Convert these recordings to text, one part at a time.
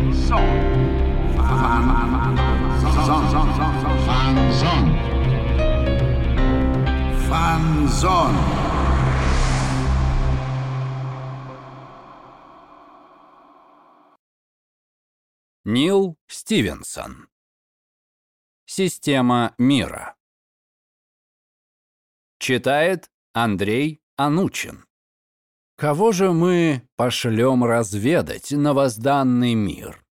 Фанзон. Фанзон. Нил Стивенсон. Система мира. Читает Андрей Анучин. Кого же мы пошлем разведать новозданный мир?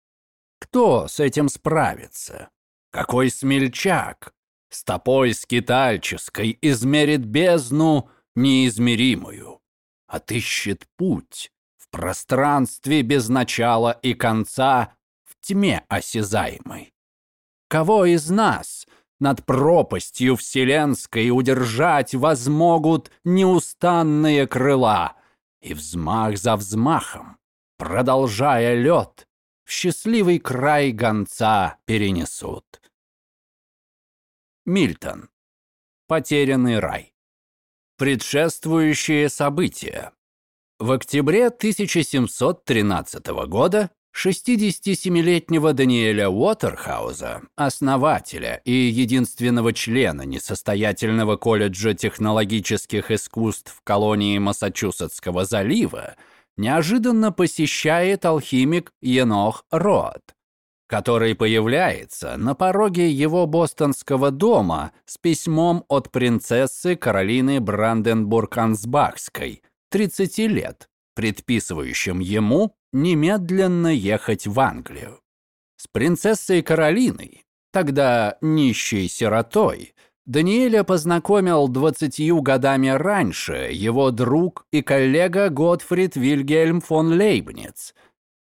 Кто с этим справится? Какой смельчак? Стопой скитальческой измерит бездну неизмеримую. Отыщет путь в пространстве без начала и конца в тьме осязаемой. Кого из нас над пропастью вселенской удержать возмогут неустанные крыла — и взмах за взмахом, продолжая лед, в счастливый край гонца перенесут. Мильтон. Потерянный рай. Предшествующие события. В октябре 1713 года 67-летнего Даниэля Уотерхауза, основателя и единственного члена несостоятельного колледжа технологических искусств в колонии Массачусетского залива, неожиданно посещает алхимик Енох Рот, который появляется на пороге его бостонского дома с письмом от принцессы Каролины Бранденбург-Ансбахской, 30 лет, предписывающим ему немедленно ехать в Англию. С принцессой Каролиной, тогда нищей сиротой, Даниэля познакомил двадцатью годами раньше его друг и коллега Готфрид Вильгельм фон Лейбниц.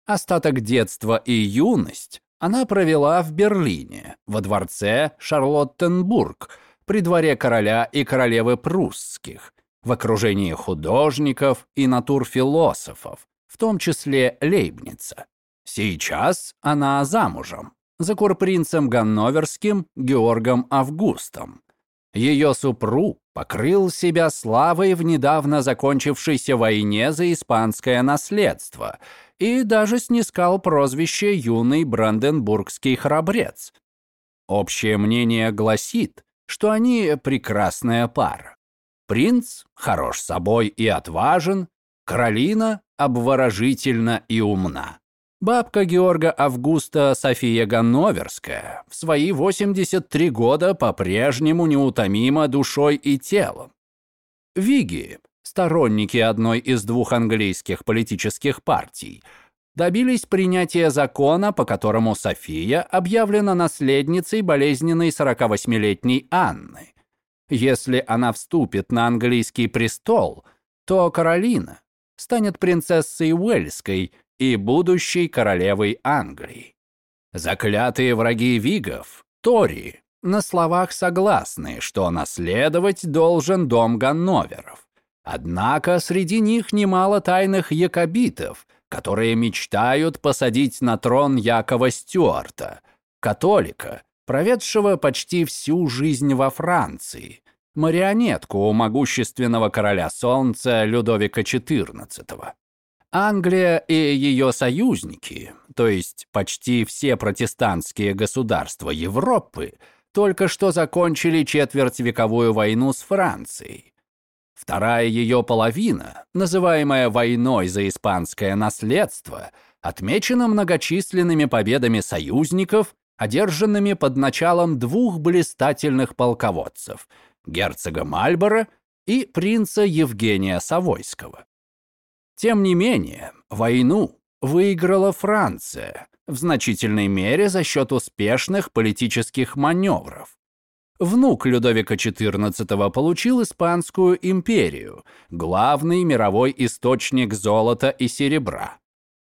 Остаток детства и юность она провела в Берлине, во дворце Шарлоттенбург, при дворе короля и королевы прусских, в окружении художников и натурфилософов, в том числе Лейбница. Сейчас она замужем за курпринцем Ганноверским Георгом Августом. Ее супруг покрыл себя славой в недавно закончившейся войне за испанское наследство и даже снискал прозвище «юный бранденбургский храбрец». Общее мнение гласит, что они прекрасная пара. Принц хорош собой и отважен, Каролина обворожительна и умна. Бабка Георга Августа София Ганноверская в свои 83 года по-прежнему неутомима душой и телом. Виги, сторонники одной из двух английских политических партий, добились принятия закона, по которому София объявлена наследницей болезненной 48-летней Анны. Если она вступит на английский престол, то Каролина станет принцессой Уэльской и будущей королевой Англии. Заклятые враги Вигов, Тори, на словах согласны, что наследовать должен дом Ганноверов. Однако среди них немало тайных якобитов, которые мечтают посадить на трон Якова Стюарта, католика, проведшего почти всю жизнь во Франции, марионетку у могущественного короля солнца Людовика XIV. Англия и ее союзники, то есть почти все протестантские государства Европы, только что закончили четвертьвековую войну с Францией. Вторая ее половина, называемая войной за испанское наследство, отмечена многочисленными победами союзников, одержанными под началом двух блистательных полководцев – герцога Мальборо и принца Евгения Савойского. Тем не менее, войну выиграла Франция, в значительной мере за счет успешных политических маневров. Внук Людовика XIV получил Испанскую империю, главный мировой источник золота и серебра.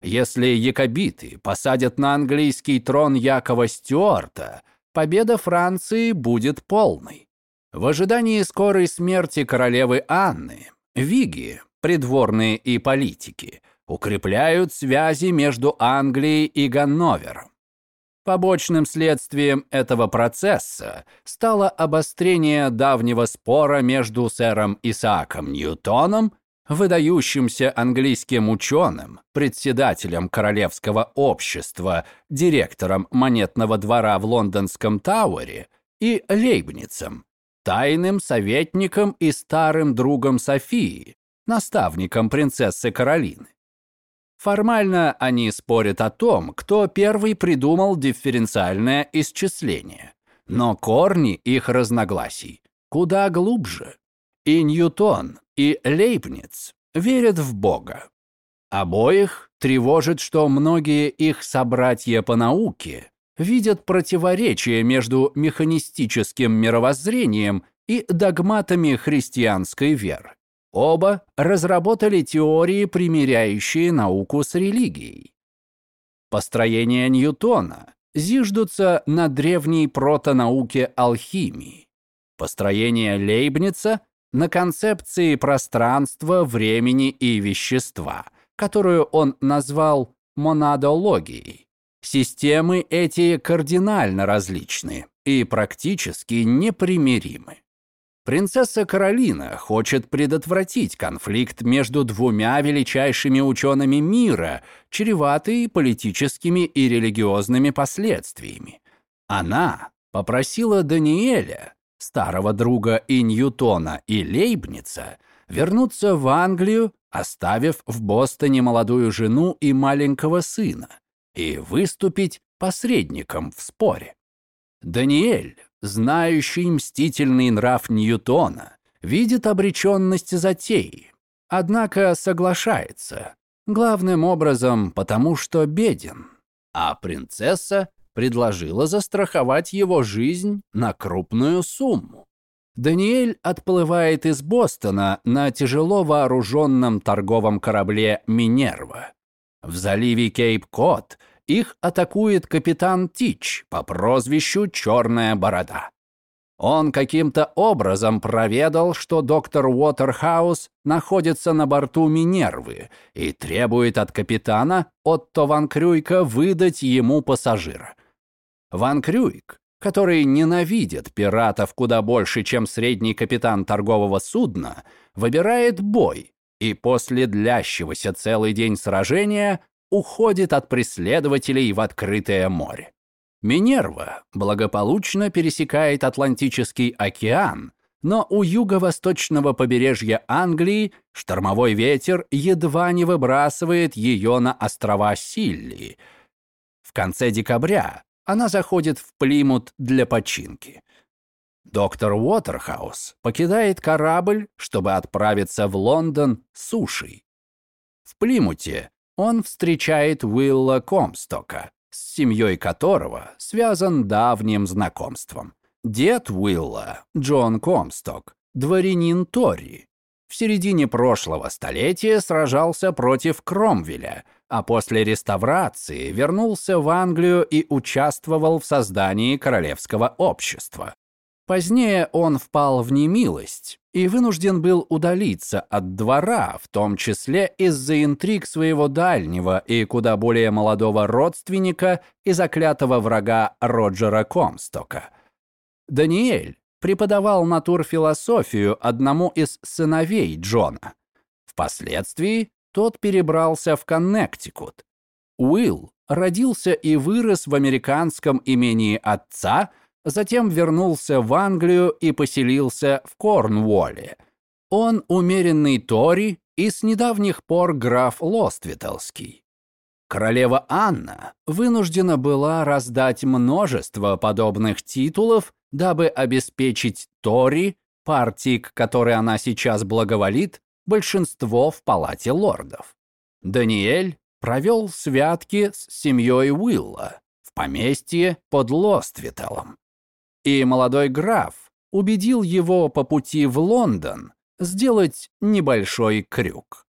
Если якобиты посадят на английский трон Якова Стюарта, победа Франции будет полной. В ожидании скорой смерти королевы Анны, виги, придворные и политики, укрепляют связи между Англией и Ганновером. Побочным следствием этого процесса стало обострение давнего спора между сэром Исааком Ньютоном выдающимся английским ученым, председателем Королевского общества, директором монетного двора в лондонском Тауэре и Лейбницем, тайным советником и старым другом Софии, наставником принцессы Каролины. Формально они спорят о том, кто первый придумал дифференциальное исчисление. Но корни их разногласий куда глубже. И Ньютон, и Лейбниц верят в Бога. Обоих тревожит, что многие их собратья по науке видят противоречие между механистическим мировоззрением и догматами христианской веры. Оба разработали теории, примиряющие науку с религией. Построения Ньютона зиждутся на древней протонауке алхимии. Построение Лейбница на концепции пространства, времени и вещества, которую он назвал монадологией. Системы эти кардинально различны и практически непримиримы. Принцесса Каролина хочет предотвратить конфликт между двумя величайшими учеными мира, чреватый политическими и религиозными последствиями. Она попросила Даниэля, старого друга и Ньютона, и Лейбница, вернуться в Англию, оставив в Бостоне молодую жену и маленького сына, и выступить посредником в споре. Даниэль знающий мстительный нрав Ньютона, видит обреченность затеи, однако соглашается, главным образом потому, что беден, а принцесса предложила застраховать его жизнь на крупную сумму. Даниэль отплывает из Бостона на тяжело вооруженном торговом корабле «Минерва». В заливе Кейп-Кот их атакует капитан Тич по прозвищу «Черная борода». Он каким-то образом проведал, что доктор Уотерхаус находится на борту Минервы и требует от капитана Отто Ван Крюйка выдать ему пассажира. Ван Крюйк, который ненавидит пиратов куда больше, чем средний капитан торгового судна, выбирает бой и после длящегося целый день сражения уходит от преследователей в открытое море. Минерва благополучно пересекает Атлантический океан, но у юго-восточного побережья Англии штормовой ветер едва не выбрасывает ее на острова Силли. В конце декабря она заходит в Плимут для починки. Доктор Уотерхаус покидает корабль, чтобы отправиться в Лондон сушей. В Плимуте он встречает Уилла Комстока, с семьей которого связан давним знакомством. Дед Уилла, Джон Комсток, дворянин Тори, в середине прошлого столетия сражался против Кромвеля, а после реставрации вернулся в Англию и участвовал в создании Королевского общества. Позднее он впал в немилость и вынужден был удалиться от двора, в том числе из-за интриг своего дальнего и куда более молодого родственника и заклятого врага Роджера Комстока. Даниэль преподавал натурфилософию одному из сыновей Джона. Впоследствии тот перебрался в Коннектикут. Уилл родился и вырос в американском имении отца – затем вернулся в Англию и поселился в Корнуолле. Он умеренный Тори и с недавних пор граф Лоствителский. Королева Анна вынуждена была раздать множество подобных титулов, дабы обеспечить Тори, партии, к которой она сейчас благоволит, большинство в палате лордов. Даниэль провел святки с семьей Уилла в поместье под Лоствителом и молодой граф убедил его по пути в Лондон сделать небольшой крюк.